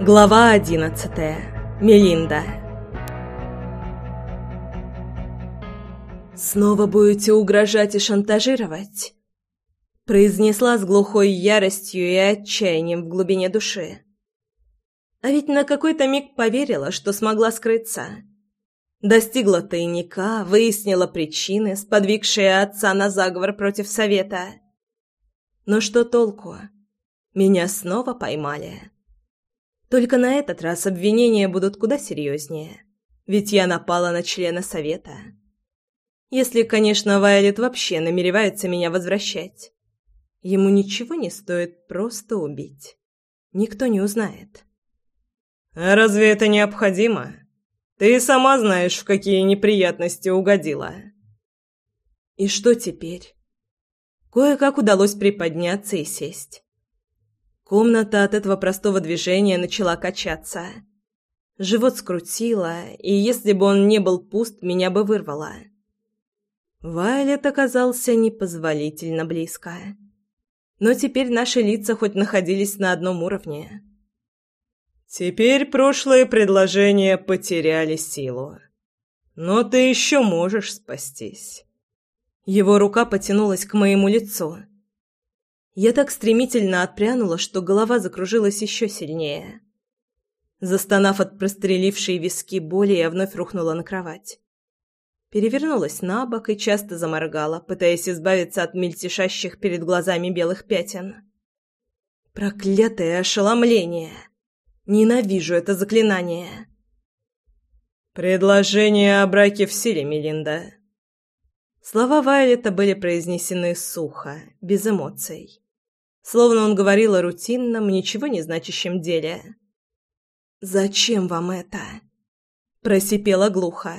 Глава одиннадцатая. Мелинда. «Снова будете угрожать и шантажировать?» произнесла с глухой яростью и отчаянием в глубине души. А ведь на какой-то миг поверила, что смогла скрыться. Достигла тайника, выяснила причины, сподвигшие отца на заговор против совета. Но что толку? Меня снова поймали. Только на этот раз обвинения будут куда серьезнее, ведь я напала на члена совета. Если, конечно, Вайлет вообще намеревается меня возвращать. Ему ничего не стоит просто убить. Никто не узнает. «А разве это необходимо? Ты сама знаешь, в какие неприятности угодила». «И что теперь?» Кое-как удалось приподняться и сесть. Комната от этого простого движения начала качаться. Живот скрутило, и если бы он не был пуст, меня бы вырвало. Вайлет оказался непозволительно близко. Но теперь наши лица хоть находились на одном уровне. «Теперь прошлые предложения потеряли силу. Но ты еще можешь спастись». Его рука потянулась к моему лицу. Я так стремительно отпрянула, что голова закружилась еще сильнее. Застонав от прострелившей виски боли, я вновь рухнула на кровать. Перевернулась на бок и часто заморгала, пытаясь избавиться от мельтешащих перед глазами белых пятен. Проклятое ошеломление! Ненавижу это заклинание! «Предложение о браке в силе, Мелинда». Слова Вайлета были произнесены сухо, без эмоций словно он говорил о рутинном, ничего не значащем деле. «Зачем вам это?» – просипела глухо.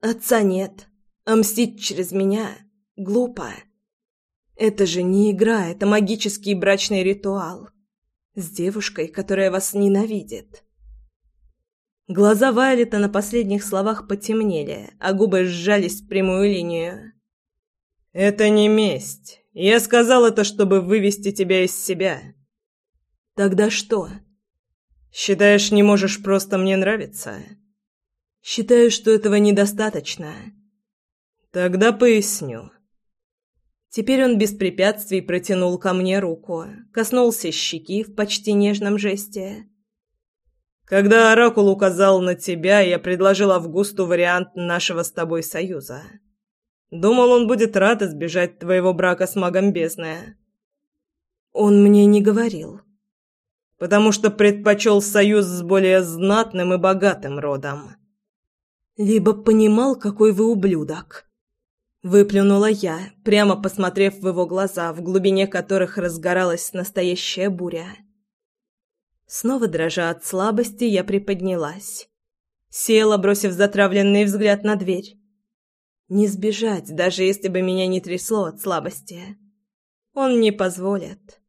«Отца нет, а мстить через меня глупо. Это же не игра, это магический брачный ритуал с девушкой, которая вас ненавидит». Глаза Вайлета на последних словах потемнели, а губы сжались в прямую линию. «Это не месть. Я сказал это, чтобы вывести тебя из себя. Тогда что? Считаешь, не можешь просто мне нравиться? Считаю, что этого недостаточно. Тогда поясню. Теперь он без препятствий протянул ко мне руку, коснулся щеки в почти нежном жесте. Когда Оракул указал на тебя, я предложил Августу вариант нашего с тобой союза. Думал, он будет рад избежать твоего брака с магом бездны. Он мне не говорил. Потому что предпочел союз с более знатным и богатым родом. Либо понимал, какой вы ублюдок. Выплюнула я, прямо посмотрев в его глаза, в глубине которых разгоралась настоящая буря. Снова дрожа от слабости, я приподнялась. Села, бросив затравленный взгляд на дверь. Не сбежать, даже если бы меня не трясло от слабости. Он не позволит.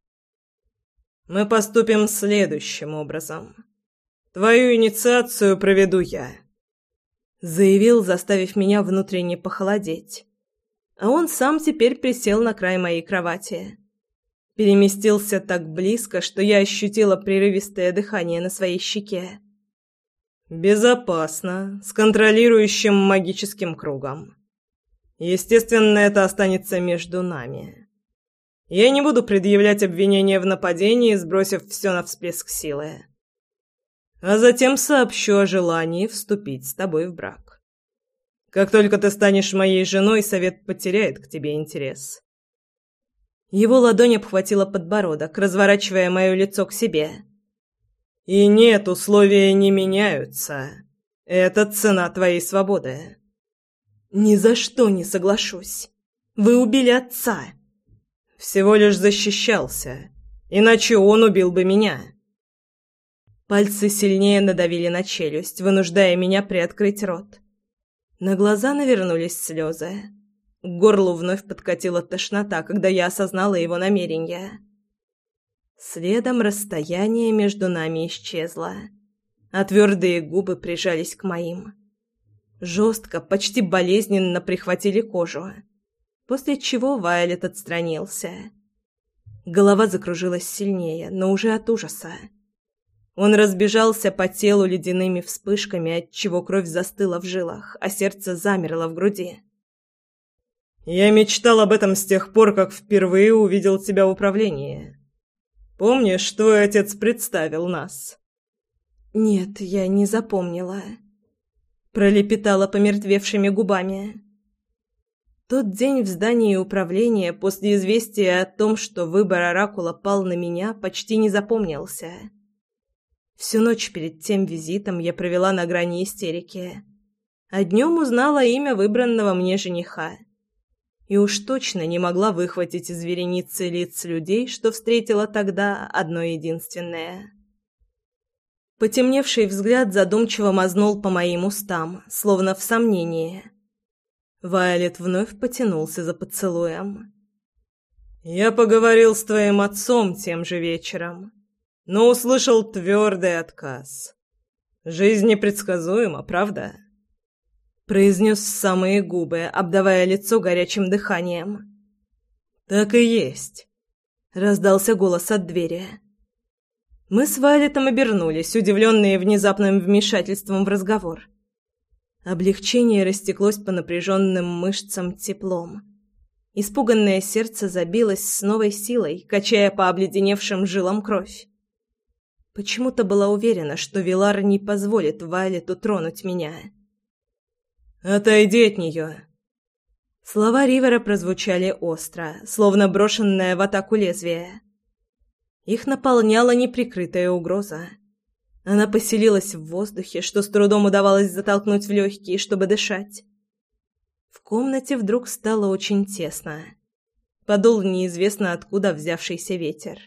Мы поступим следующим образом. Твою инициацию проведу я, заявил, заставив меня внутренне похолодеть. А он сам теперь присел на край моей кровати. Переместился так близко, что я ощутила прерывистое дыхание на своей щеке. Безопасно, с контролирующим магическим кругом. Естественно, это останется между нами. Я не буду предъявлять обвинения в нападении, сбросив все на всплеск силы. А затем сообщу о желании вступить с тобой в брак. Как только ты станешь моей женой, совет потеряет к тебе интерес. Его ладонь обхватила подбородок, разворачивая мое лицо к себе. И нет, условия не меняются. Это цена твоей свободы. «Ни за что не соглашусь. Вы убили отца». «Всего лишь защищался. Иначе он убил бы меня». Пальцы сильнее надавили на челюсть, вынуждая меня приоткрыть рот. На глаза навернулись слезы. К горлу вновь подкатила тошнота, когда я осознала его намерение. Следом расстояние между нами исчезло, а твердые губы прижались к моим. Жестко, почти болезненно прихватили кожу, после чего Вайлет отстранился. Голова закружилась сильнее, но уже от ужаса. Он разбежался по телу ледяными вспышками, отчего кровь застыла в жилах, а сердце замерло в груди. «Я мечтал об этом с тех пор, как впервые увидел тебя в управлении. Помнишь, твой отец представил нас?» «Нет, я не запомнила», — пролепетала помертвевшими губами. Тот день в здании управления после известия о том, что выбор Оракула пал на меня, почти не запомнился. Всю ночь перед тем визитом я провела на грани истерики. А днем узнала имя выбранного мне жениха. И уж точно не могла выхватить из вереницы лиц людей, что встретила тогда одно единственное. Потемневший взгляд задумчиво мазнул по моим устам, словно в сомнении – Вайлет вновь потянулся за поцелуем. «Я поговорил с твоим отцом тем же вечером, но услышал твердый отказ. Жизнь непредсказуема, правда?» Произнес самые губы, обдавая лицо горячим дыханием. «Так и есть», — раздался голос от двери. Мы с Вайлетом обернулись, удивленные внезапным вмешательством в разговор. Облегчение растеклось по напряженным мышцам теплом. Испуганное сердце забилось с новой силой, качая по обледеневшим жилам кровь. Почему-то была уверена, что Вилар не позволит Вайлету тронуть меня. «Отойди от нее!» Слова Ривера прозвучали остро, словно брошенное в атаку лезвие. Их наполняла неприкрытая угроза. Она поселилась в воздухе, что с трудом удавалось затолкнуть в легкие, чтобы дышать. В комнате вдруг стало очень тесно. Подул неизвестно откуда взявшийся ветер.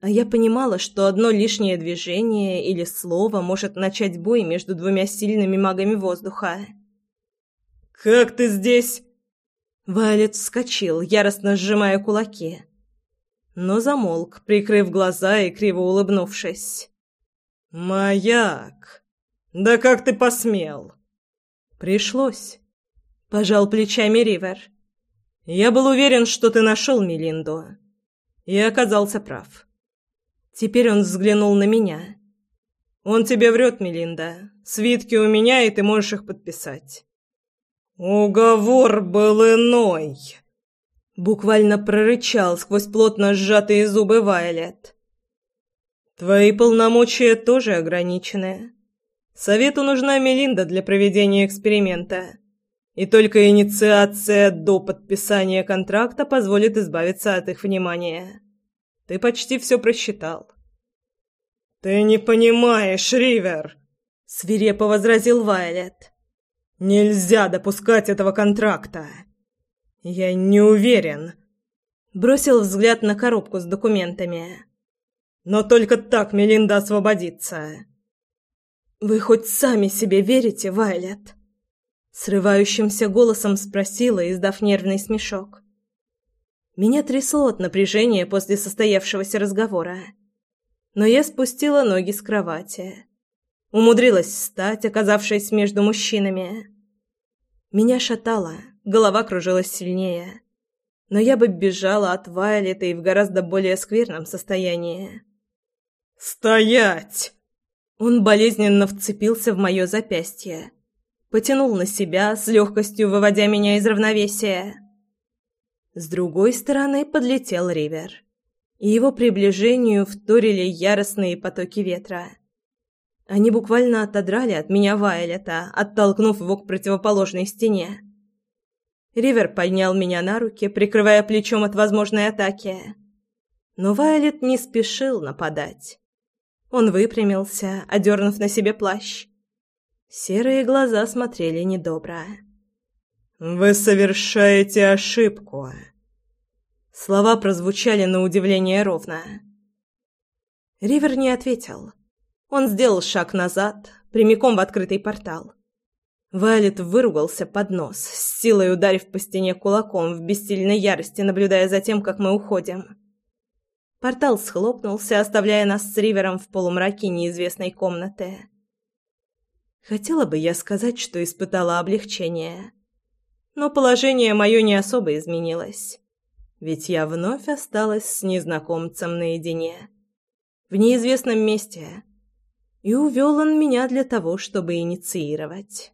А я понимала, что одно лишнее движение или слово может начать бой между двумя сильными магами воздуха. «Как ты здесь?» Валет вскочил, яростно сжимая кулаки. Но замолк, прикрыв глаза и криво улыбнувшись. «Маяк! Да как ты посмел?» «Пришлось», — пожал плечами Ривер. «Я был уверен, что ты нашел Мелинду. И оказался прав». Теперь он взглянул на меня. «Он тебе врет, Мелинда. Свитки у меня, и ты можешь их подписать». «Уговор был иной!» Буквально прорычал сквозь плотно сжатые зубы Вайлет. Твои полномочия тоже ограничены. Совету нужна Мелинда для проведения эксперимента. И только инициация до подписания контракта позволит избавиться от их внимания. Ты почти все просчитал. Ты не понимаешь, Ривер, свирепо возразил Вайлет. Нельзя допускать этого контракта. Я не уверен. Бросил взгляд на коробку с документами. Но только так Мелинда освободится. Вы хоть сами себе верите, Вайлет? Срывающимся голосом спросила, издав нервный смешок. Меня трясло от напряжения после состоявшегося разговора. Но я спустила ноги с кровати. Умудрилась встать, оказавшись между мужчинами. Меня шатало, голова кружилась сильнее. Но я бы бежала от Вайлета и в гораздо более скверном состоянии. «Стоять!» Он болезненно вцепился в мое запястье. Потянул на себя, с легкостью выводя меня из равновесия. С другой стороны подлетел Ривер. И его приближению вторили яростные потоки ветра. Они буквально отодрали от меня Вайлета, оттолкнув его к противоположной стене. Ривер поднял меня на руки, прикрывая плечом от возможной атаки. Но Вайлет не спешил нападать. Он выпрямился, одернув на себе плащ. Серые глаза смотрели недобро. «Вы совершаете ошибку!» Слова прозвучали на удивление ровно. Ривер не ответил. Он сделал шаг назад, прямиком в открытый портал. Вайлет выругался под нос, с силой ударив по стене кулаком в бессильной ярости, наблюдая за тем, как мы уходим. Портал схлопнулся, оставляя нас с Ривером в полумраке неизвестной комнаты. Хотела бы я сказать, что испытала облегчение. Но положение мое не особо изменилось. Ведь я вновь осталась с незнакомцем наедине. В неизвестном месте, И увел он меня для того, чтобы инициировать.